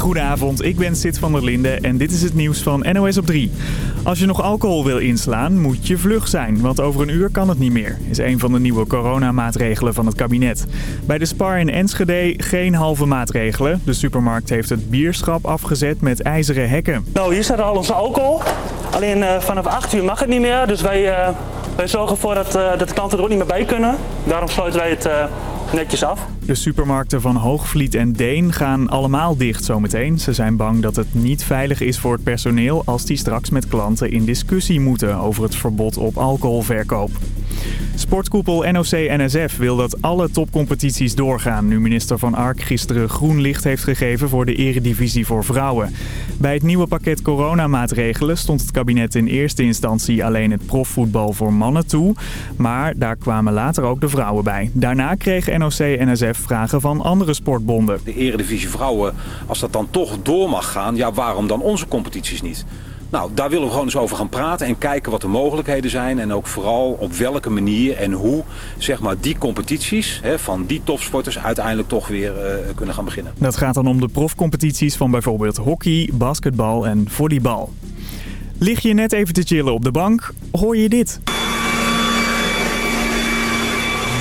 Goedenavond, ik ben Sid van der Linde en dit is het nieuws van NOS op 3. Als je nog alcohol wil inslaan, moet je vlug zijn, want over een uur kan het niet meer. Is een van de nieuwe coronamaatregelen van het kabinet. Bij de Spar in Enschede geen halve maatregelen. De supermarkt heeft het bierschap afgezet met ijzeren hekken. Nou, hier staat al onze alcohol. Alleen uh, vanaf 8 uur mag het niet meer, dus wij, uh, wij zorgen ervoor dat, uh, dat de klanten er ook niet meer bij kunnen. Daarom sluiten wij het netjes af. De supermarkten van Hoogvliet en Deen gaan allemaal dicht zometeen. Ze zijn bang dat het niet veilig is voor het personeel als die straks met klanten in discussie moeten over het verbod op alcoholverkoop. Sportkoepel NOC-NSF wil dat alle topcompetities doorgaan... nu minister Van Ark gisteren groen licht heeft gegeven voor de eredivisie voor vrouwen. Bij het nieuwe pakket coronamaatregelen stond het kabinet in eerste instantie alleen het profvoetbal voor mannen toe. Maar daar kwamen later ook de vrouwen bij. Daarna kreeg NOC-NSF vragen van andere sportbonden. De eredivisie vrouwen, als dat dan toch door mag gaan, ja waarom dan onze competities niet? Nou, daar willen we gewoon eens over gaan praten en kijken wat de mogelijkheden zijn. En ook vooral op welke manier en hoe zeg maar, die competities hè, van die topsporters uiteindelijk toch weer uh, kunnen gaan beginnen. Dat gaat dan om de profcompetities van bijvoorbeeld hockey, basketbal en volleybal. Lig je net even te chillen op de bank, hoor je dit.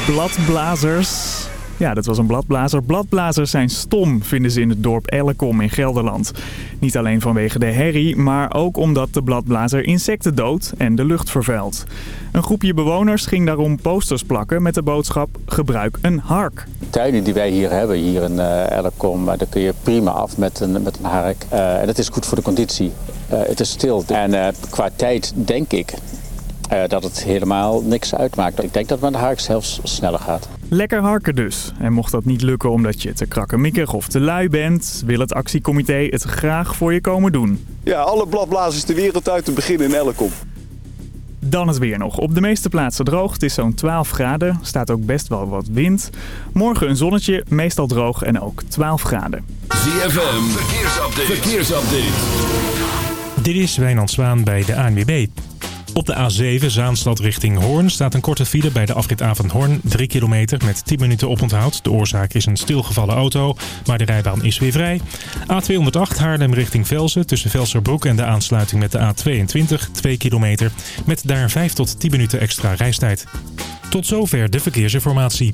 Bladblazers ja, dat was een bladblazer. Bladblazers zijn stom, vinden ze in het dorp Ellekom in Gelderland. Niet alleen vanwege de herrie, maar ook omdat de bladblazer insecten doodt en de lucht vervuilt. Een groepje bewoners ging daarom posters plakken met de boodschap gebruik een hark. De tuinen die wij hier hebben, hier in uh, Ellekom, daar kun je prima af met een, met een hark. Uh, en dat is goed voor de conditie. Het is stil. En qua tijd denk ik uh, dat het helemaal niks uitmaakt. Ik denk dat met de hark zelfs sneller gaat. Lekker harken dus. En mocht dat niet lukken omdat je te krakkemikkig of te lui bent... wil het actiecomité het graag voor je komen doen. Ja, alle bladblazers de wereld uit te beginnen in Elkom. Dan het weer nog. Op de meeste plaatsen droog. Het is zo'n 12 graden. Staat ook best wel wat wind. Morgen een zonnetje, meestal droog en ook 12 graden. ZFM, verkeersupdate. verkeersupdate. Dit is Wijnand Zwaan bij de ANWB. Op de A7 Zaanstad richting Hoorn staat een korte file bij de afrit Hoorn. 3 kilometer met 10 minuten oponthoud. De oorzaak is een stilgevallen auto, maar de rijbaan is weer vrij. A208 Haarlem richting Velsen tussen Velserbroek en de aansluiting met de A22 2 kilometer. Met daar 5 tot 10 minuten extra reistijd. Tot zover de verkeersinformatie.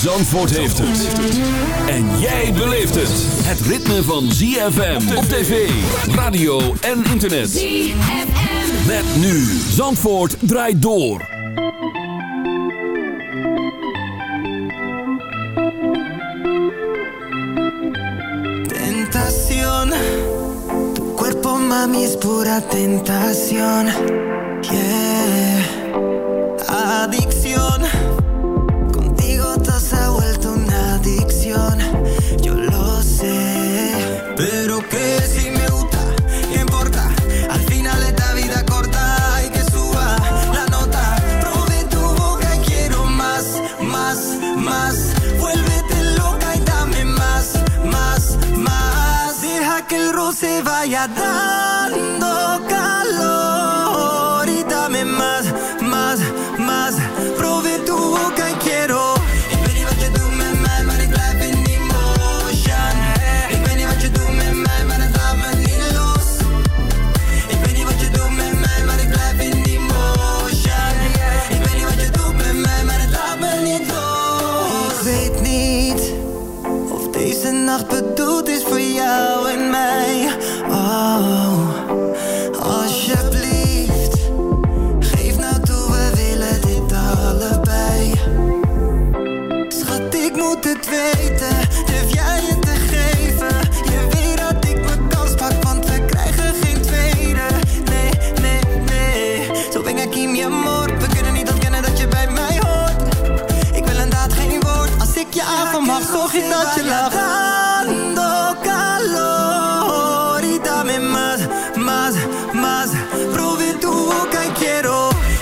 Zandvoort heeft het. En jij beleeft het. Het ritme van ZFM op tv, radio en internet. ZFM. Met nu. Zandvoort draait door. Tentación, tu cuerpo mami es pura tentación. Yeah. Adicción,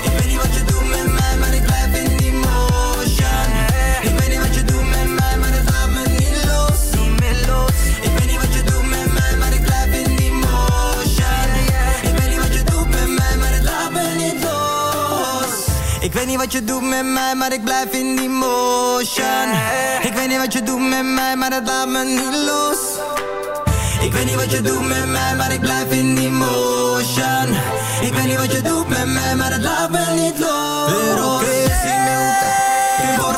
Ik weet niet wat je doet met mij, maar ik blijf in die motion. Ik weet niet wat je doet met mij, maar het laat me niet los. Los. Ik weet niet wat je doet met mij, maar ik blijf in die motion. Ik weet niet wat je doet met mij, maar het laat me niet los. Ik weet niet wat je doet met mij, maar ik blijf in die motion. Ik weet niet wat je doet met mij, maar het laat me niet los. Ik weet niet wat je doet met mij, maar ik blijf in die motion. Ik weet niet wat je doet met mij, maar het laat me niet los. Pero que si me gusta,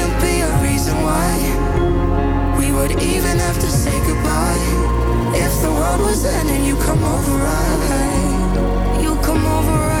a reason why we would even have to say goodbye. If the world was ending, you come over, right? You come over, right?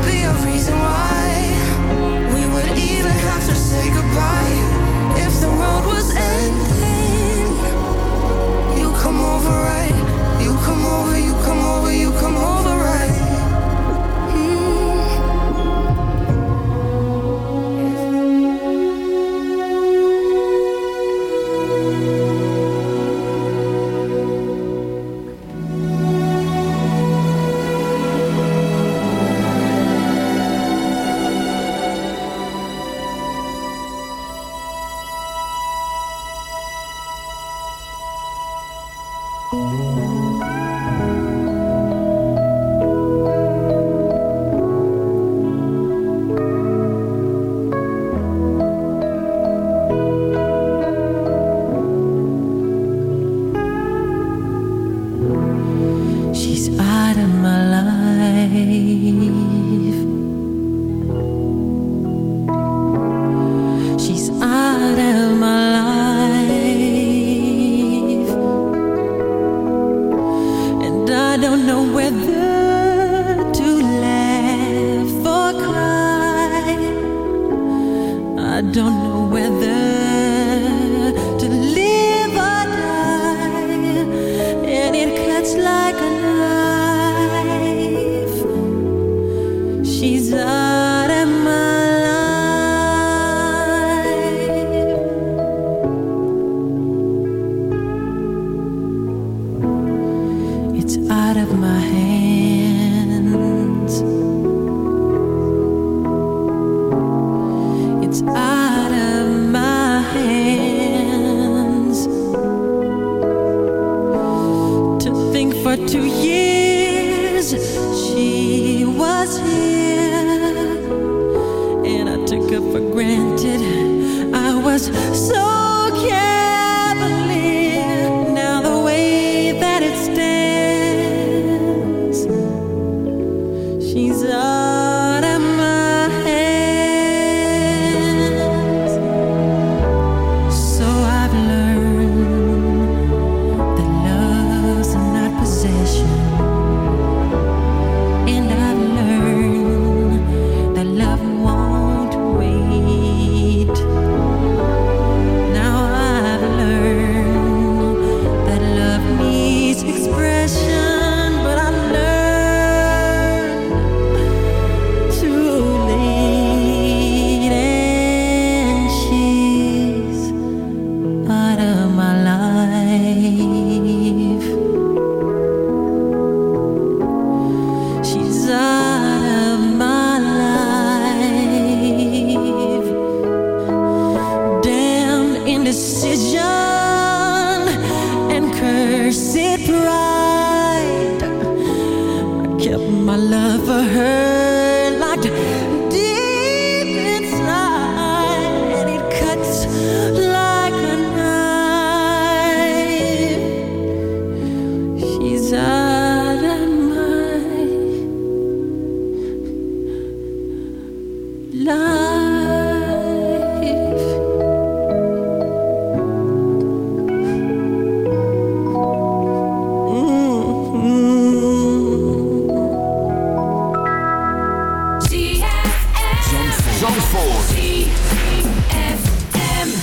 for two years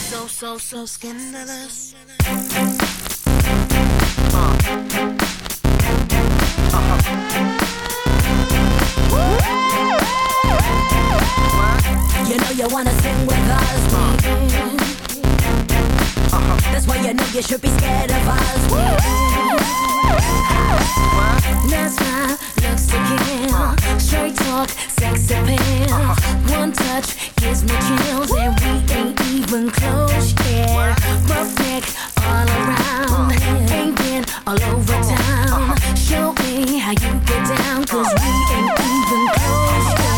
So, so, so scandalous. You know you wanna sing with us, baby. That's why you know you should be scared of us. Nice smile, Straight talk, sex appeal. Uh-huh. One touch gives me chills, and we ain't even close yet. Roughneck all around, uh-huh. ain't been all over town. Uh-huh. Show me how you get down, cause we ain't even close yet.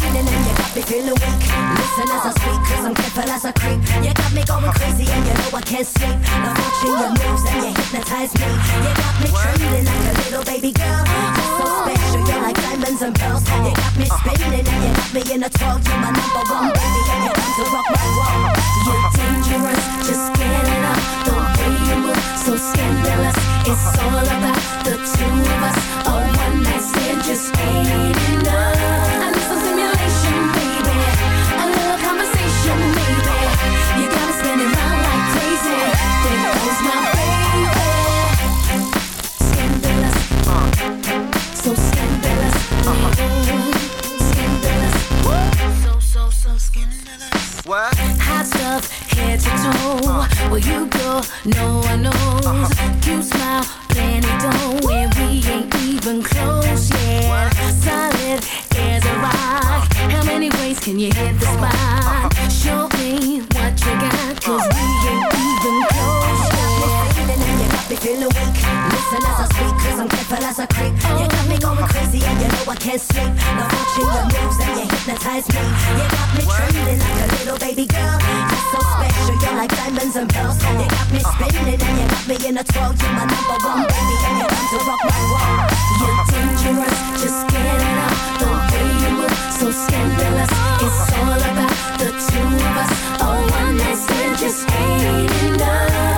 Feeling and you got me feeling weak. Listen as I speak, cause I'm careful as I creep. You me going crazy and you know I can't sleep. Now watching your moves and you hypnotize me. You got me trembling like a little baby girl. You're so special, you're like diamonds and pearls. You got me spinning and you got me in a twirl. You're my number one baby and you come to rock my world. You're dangerous, just get it up. The way you move, so scandalous. It's all about the two of us. A one night stand just ain't enough. Toe. Where you go, no one knows. Cute smile, plenty dough, and we ain't even close yet. Solid as a rock. How many ways can you hit the spot? Show me what you got, cause we ain't even close yet. Feeling and you got me feeling weak. Listen as I speak, cause I'm careful as I creep. You got me going crazy and you know I can't sleep. Now watching your moves and you hypnotize me. You got me trembling like a little baby girl. You're so special, you're like diamonds and pearls. You got me spinning and you got me in a twirl. You're my number one baby and you come to rock my world. You're dangerous, just get it up. The way you move, so scandalous. It's all about the two of us. A one night stand just ain't enough.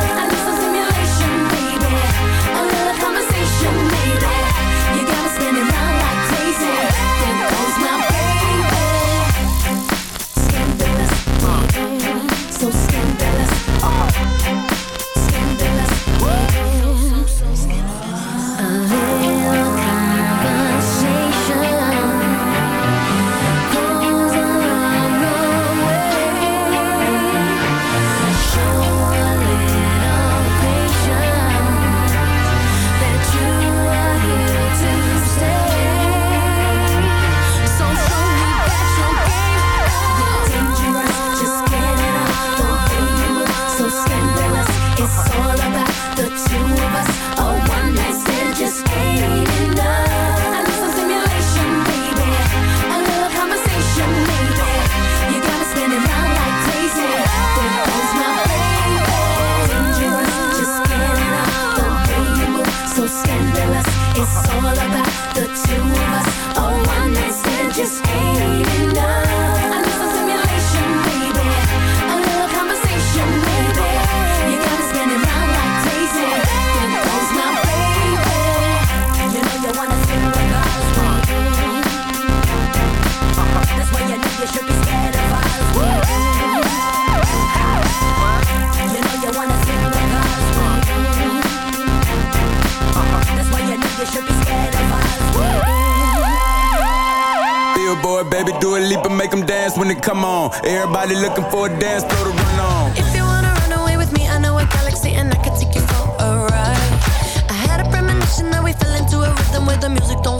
Come on. Everybody looking for a dance floor to run on. If you wanna run away with me, I know a galaxy and I can take you for a ride. I had a premonition that we fell into a rhythm where the music don't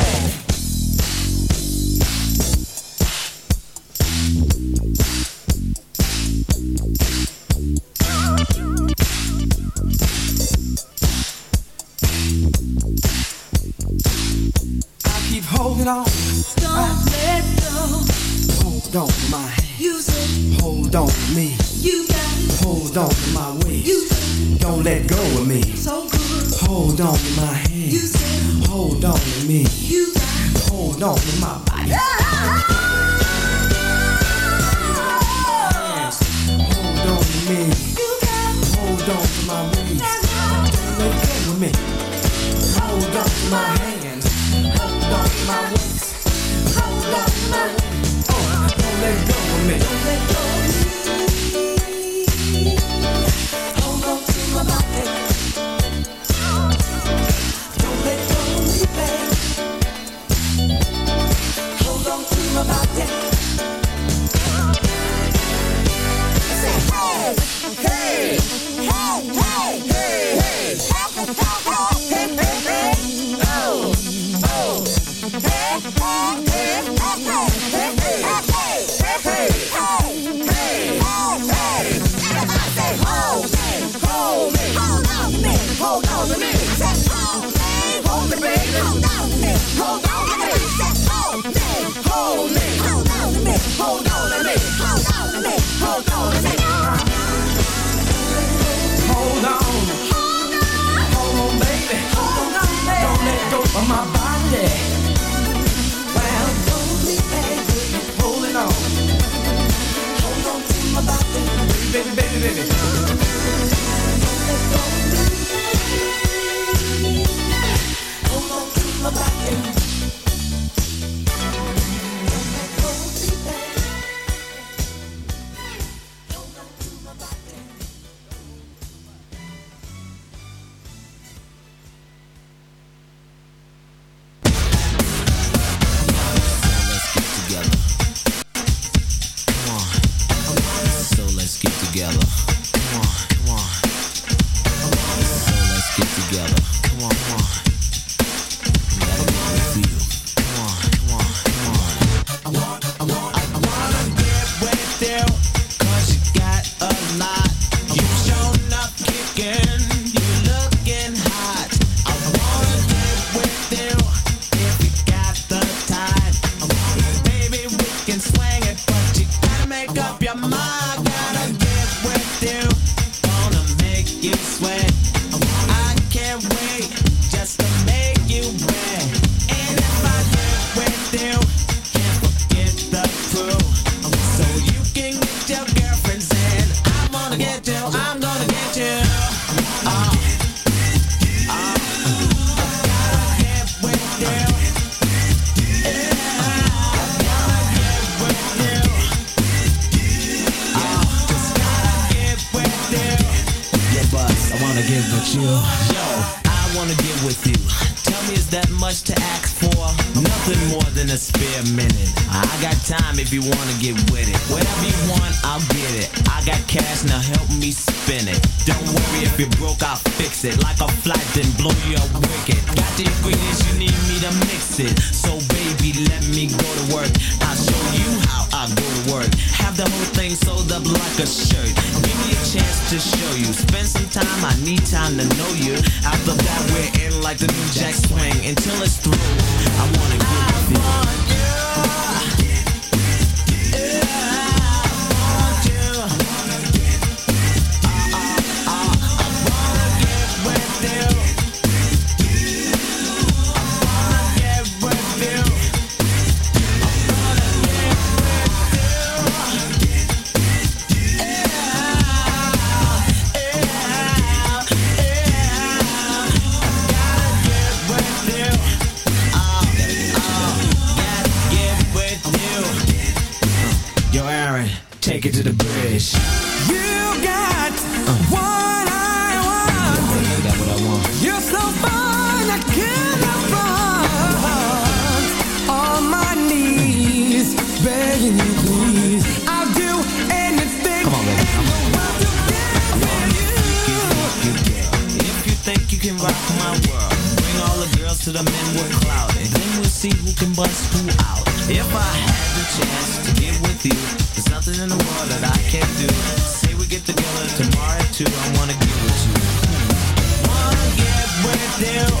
Me. You got. Hold on to my waist. It. Don't let go of me. So good. Hold on to my hand. Use it. Hold on to me. You got. Hold on to my body. Hold on to me. You got. Hold on to my waist. Don't let go of me. Hold on to my hands. Hold on to my waist. Hold on to my waist. Oh, don't let go of me. Don't let go of me. minute. if you wanna get rock my world. Bring all the girls to the men with clout. And then we'll see who can bust who out. If I had the chance to get with you, there's nothing in the world that I can't do. Say we get together tomorrow at two. I wanna get with you. Wanna get with you.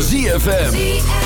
ZFM.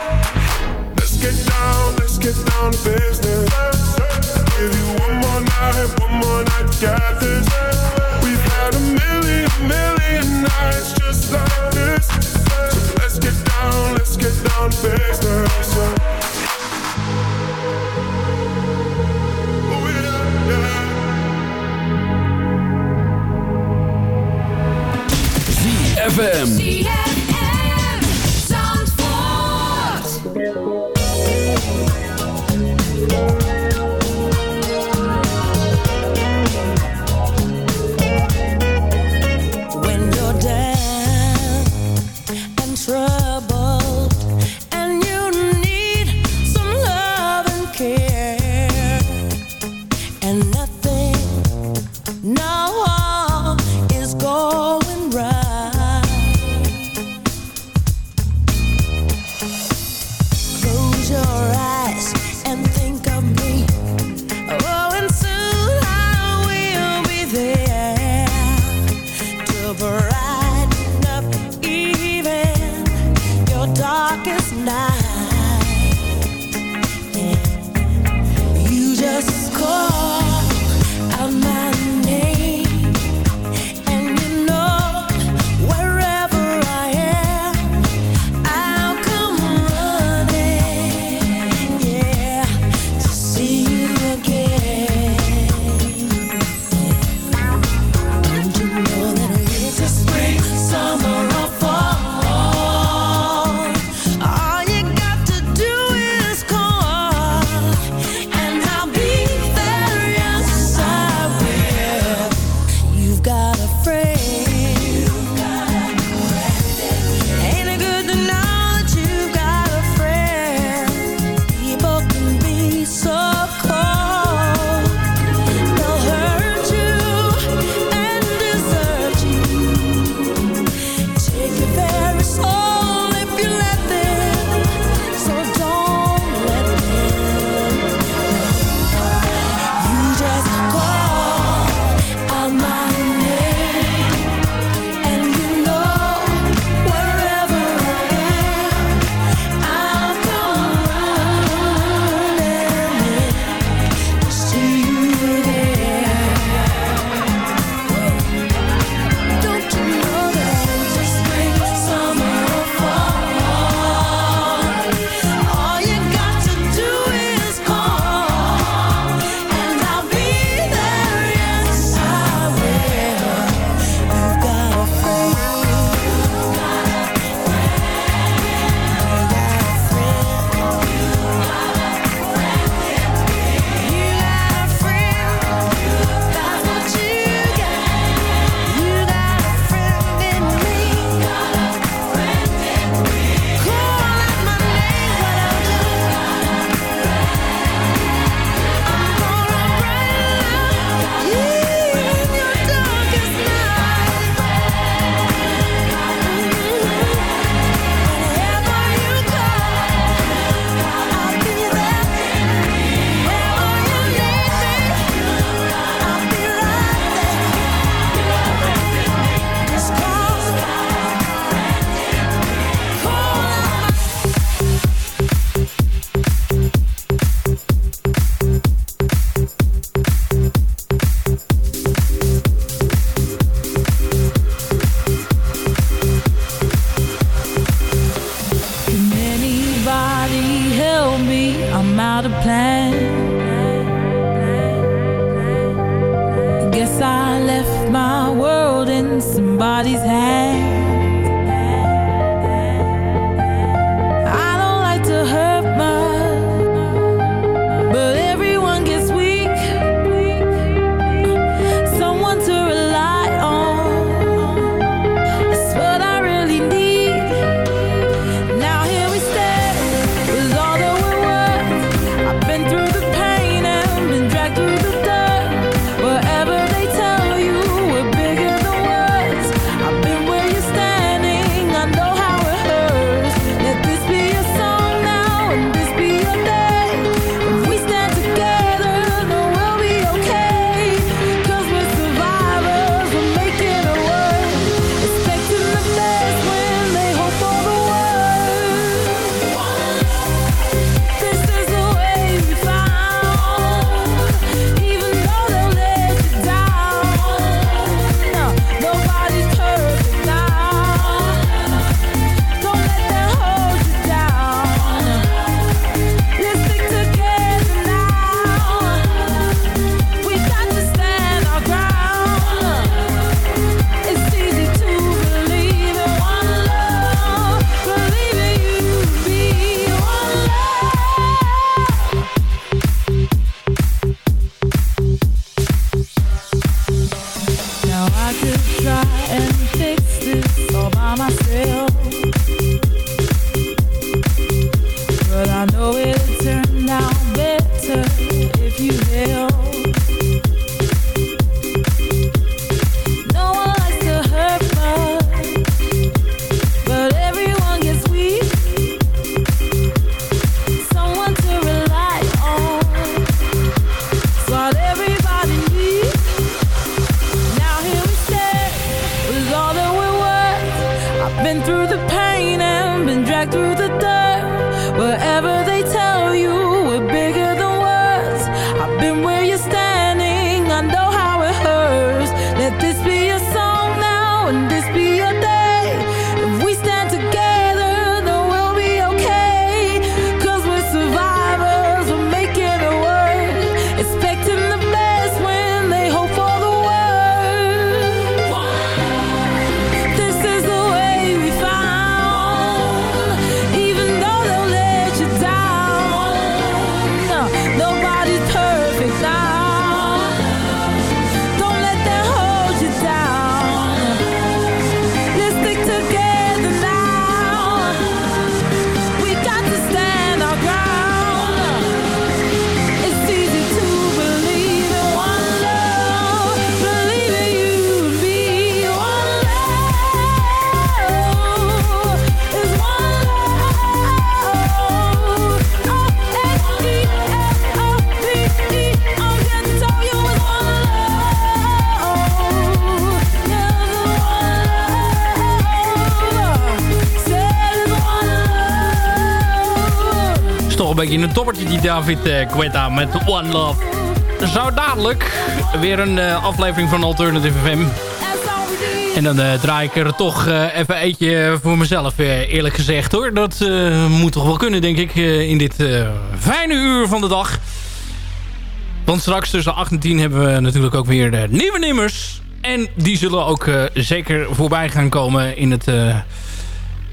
Let's get down, let's get down to business. Give you one more night, one more night to get. We've had a million, million nights just like this. So let's get down, let's get down to business. Oh, yeah, yeah. ZFM. When Thank you. Is toch een beetje toppertje die David eh, Guetta met One Love. Zo dadelijk weer een eh, aflevering van Alternative FM. En dan eh, draai ik er toch even eentje voor mezelf, eerlijk gezegd hoor. Dat moet toch wel kunnen, denk ik, in dit fijne uur van de dag. Want straks tussen 8 en 10 hebben we natuurlijk ook weer nieuwe nummers. En die zullen ook zeker voorbij gaan komen in het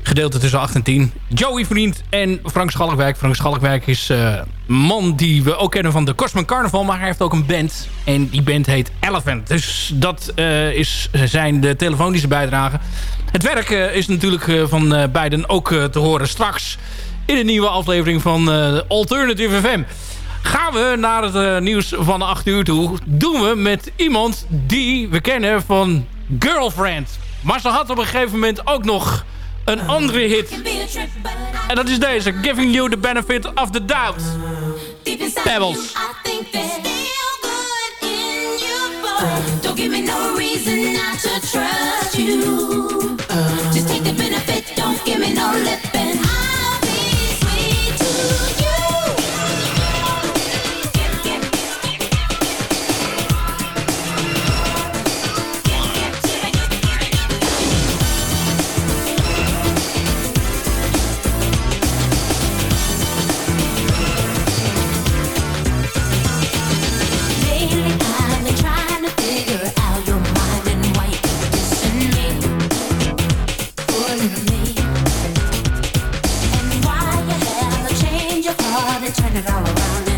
gedeelte tussen 8 en 10. Joey Vriend en Frank Schalkwijk. Frank Schalkwijk is eh, een man die we ook kennen van de Cosman Carnaval. Maar hij heeft ook een band. En die band heet Elephant. Dus dat eh, is zijn de telefonische bijdrage. Het werk eh, is natuurlijk eh, van eh, beiden ook eh, te horen straks. In een nieuwe aflevering van eh, Alternative FM. Gaan we naar het eh, nieuws van 8 uur toe. Doen we met iemand die we kennen van Girlfriend. Maar ze had op een gegeven moment ook nog een andere hit. En dat is deze. Giving you the benefit of the doubt. Pebbles. Don't give me no reason not to trust you. Just take the benefit, don't give me no lip and I'll be sweet to it all around